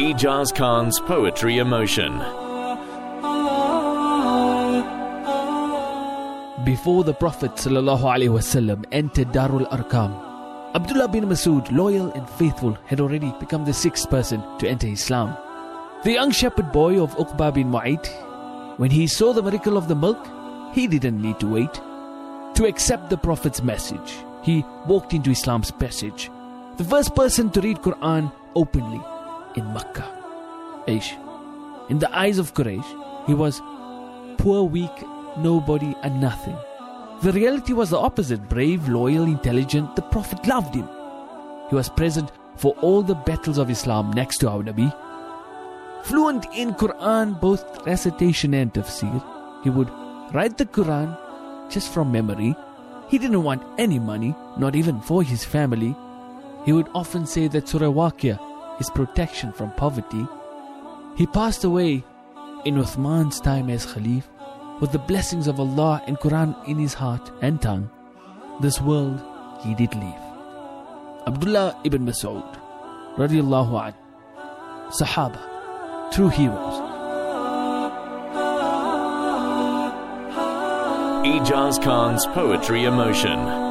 Ijaz Khan's Poetry Emotion. Before the Prophet ﷺ entered Darul Arkam, Abdullah bin Masud, loyal and faithful, had already become the sixth person to enter Islam. The young shepherd boy of Uqba bin Mu'ayt, when he saw the miracle of the milk, he didn't need to wait. To accept the Prophet's message, he walked into Islam's passage. The first person to read Quran openly in Makkah. Aish. In the eyes of Quraysh, he was poor, weak, nobody, and nothing. The reality was the opposite brave, loyal, intelligent. The Prophet loved him. He was present for all the battles of Islam next to our Nabi. Fluent in Quran, both recitation and tafsir, he would write the Quran just from memory. He didn't want any money, not even for his family. He would often say that Surah Waqia his protection from poverty. He passed away in Uthman's time as Khalif with the blessings of Allah and Quran in his heart and tongue. This world he did leave. Abdullah ibn Mas'ud, radiallahu an, Sahaba, true heroes. Ijaz Khan's Poetry Emotion.